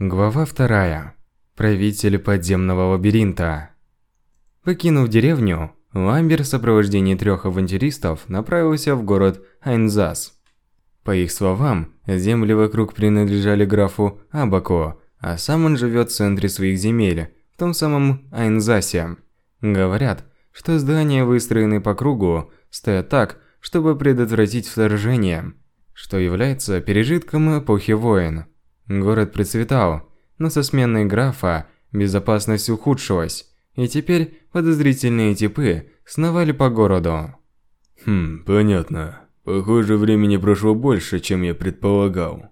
Глава вторая. Правитель подземного лабиринта. Покинув деревню, Ламбер в сопровождении трех авантюристов направился в город Айнзас. По их словам, земли вокруг принадлежали графу Абако, а сам он живет в центре своих земель, в том самом Айнзасе. Говорят, что здания выстроены по кругу, стоят так, чтобы предотвратить вторжение, что является пережитком эпохи войн. Город процветал, но со сменой графа безопасность ухудшилась, и теперь подозрительные типы сновали по городу. Хм, понятно. Похоже, времени прошло больше, чем я предполагал.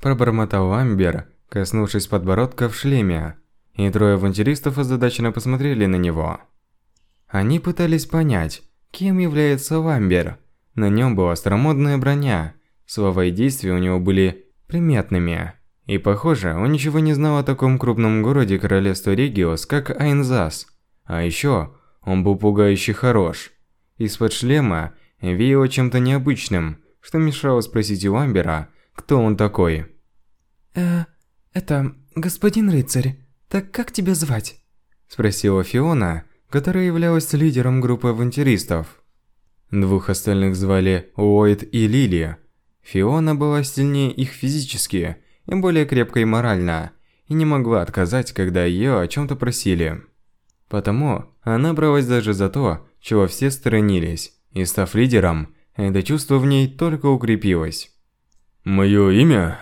Пробормотал Амбер, коснувшись подбородка в шлеме, и трое авантюристов озадаченно посмотрели на него. Они пытались понять, кем является Ламбер. На нем была старомодная броня, слова и действия у него были приметными. И похоже, он ничего не знал о таком крупном городе королевства Региос, как Айнзас. А еще он был пугающе хорош. Из-под шлема веяло чем-то необычным, что мешало спросить у Амбера, кто он такой. «Э, это, господин рыцарь, так как тебя звать?» Спросила Фиона, которая являлась лидером группы авантюристов. Двух остальных звали Уойд и Лили. Фиона была сильнее их физически – и более крепкой морально, и не могла отказать, когда ее о чем-то просили. Потому она бралась даже за то, чего все сторонились, и став лидером, это чувство в ней только укрепилось. «Мое имя?»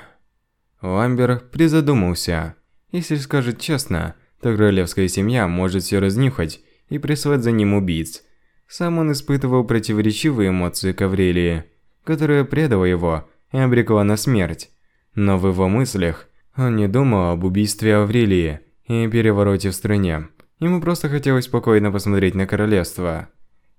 Ламбер призадумался. Если скажет честно, то королевская семья может все разнюхать и прислать за ним убийц. Сам он испытывал противоречивые эмоции к Аврелии, которая предала его и обрекла на смерть. Но в его мыслях он не думал об убийстве Аврелии и перевороте в стране. Ему просто хотелось спокойно посмотреть на королевство.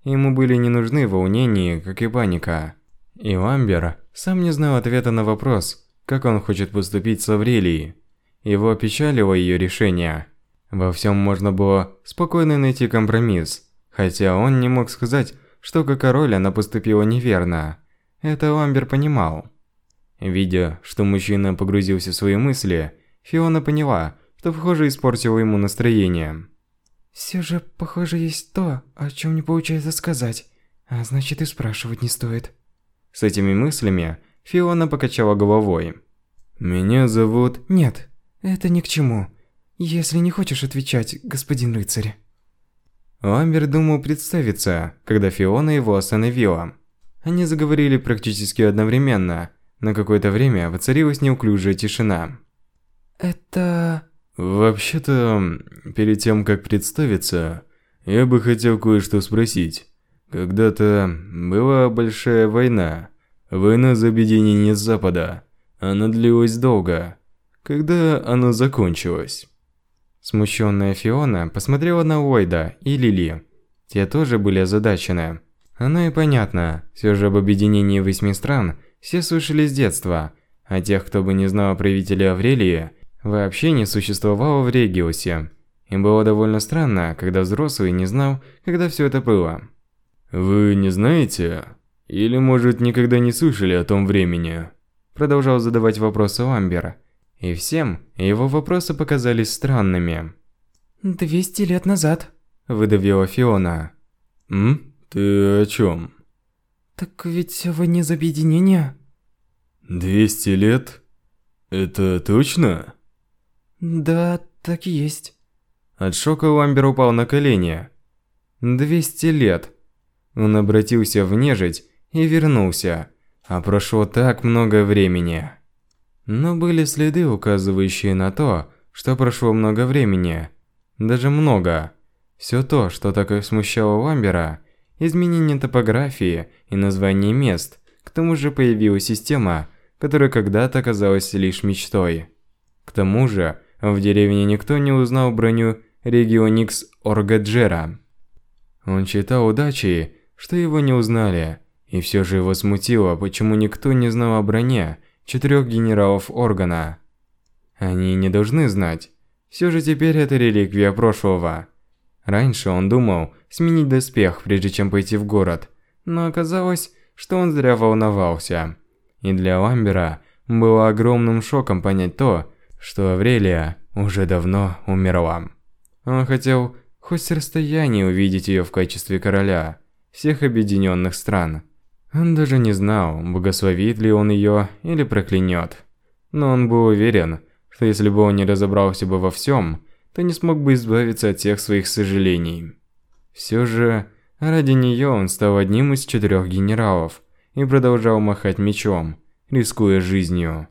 Ему были не нужны волнения, как и паника. И Ламбер сам не знал ответа на вопрос, как он хочет поступить с Аврелией. Его опечалило ее решение. Во всем можно было спокойно найти компромисс, хотя он не мог сказать, что как король она поступила неверно. Это Ламбер понимал. Видя, что мужчина погрузился в свои мысли, Фиона поняла, что, похоже, испортила ему настроение. «Все же, похоже, есть то, о чем не получается сказать, а значит и спрашивать не стоит». С этими мыслями Фиона покачала головой. «Меня зовут...» «Нет, это ни к чему, если не хочешь отвечать, господин рыцарь». Ламбер думал представиться, когда Фиона его остановила. Они заговорили практически одновременно, на какое-то время воцарилась неуклюжая тишина. «Это...» «Вообще-то, перед тем, как представиться, я бы хотел кое-что спросить. Когда-то была большая война. Война за объединение Запада. Она длилась долго. Когда она закончилась?» Смущенная Фиона посмотрела на Уайда и Лили. Те тоже были озадачены. Оно и понятно, все же об объединении восьми стран – все слышали с детства, а тех, кто бы не знал о правителе Аврелии, вообще не существовало в Региусе. И было довольно странно, когда взрослый не знал, когда все это было. «Вы не знаете? Или, может, никогда не слышали о том времени?» Продолжал задавать вопросы Ламбер. И всем его вопросы показались странными. «Двести лет назад», – выдавила Фиона. «М? Ты о чем?» «Так ведь вы не за объединение?» «Двести лет? Это точно?» «Да, так и есть». От шока Ламбер упал на колени. «Двести лет». Он обратился в нежить и вернулся, а прошло так много времени. Но были следы, указывающие на то, что прошло много времени. Даже много. Все то, что так и смущало Ламбера, изменение топографии и название мест. К тому же появилась система, которая когда-то казалась лишь мечтой. К тому же, в деревне никто не узнал броню Регионикс Оргаджера. Он считал удачей, что его не узнали, и все же его смутило, почему никто не знал о броне четырех генералов Органа. Они не должны знать. Все же теперь это реликвия прошлого. Раньше он думал сменить доспех, прежде чем пойти в город, но оказалось, что он зря волновался. И для Ламбера было огромным шоком понять то, что Аврелия уже давно умерла. Он хотел хоть с расстояния увидеть ее в качестве короля всех объединенных стран. Он даже не знал, благословит ли он ее или проклянет. Но он был уверен, что если бы он не разобрался бы во всем, то не смог бы избавиться от всех своих сожалений. Все же, ради нее он стал одним из четырех генералов и продолжал махать мечом, рискуя жизнью.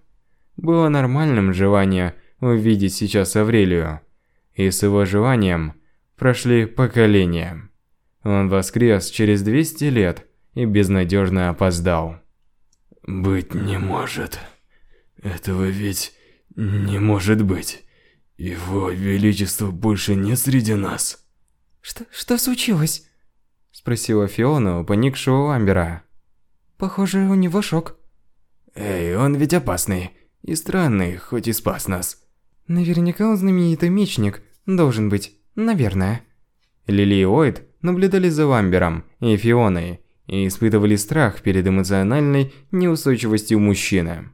Было нормальным желание увидеть сейчас Аврелию, и с его желанием прошли поколения. Он воскрес через 200 лет и безнадежно опоздал. «Быть не может. Этого ведь не может быть. Его Величество больше нет среди нас». «Что, что случилось?» Спросила Фиона у поникшего Ламбера. «Похоже, у него шок». «Эй, он ведь опасный и странный, хоть и спас нас». Наверняка он знаменитый мечник. Должен быть. Наверное. Лили и Ойд наблюдали за Ламбером и Фионой и испытывали страх перед эмоциональной неустойчивостью мужчины.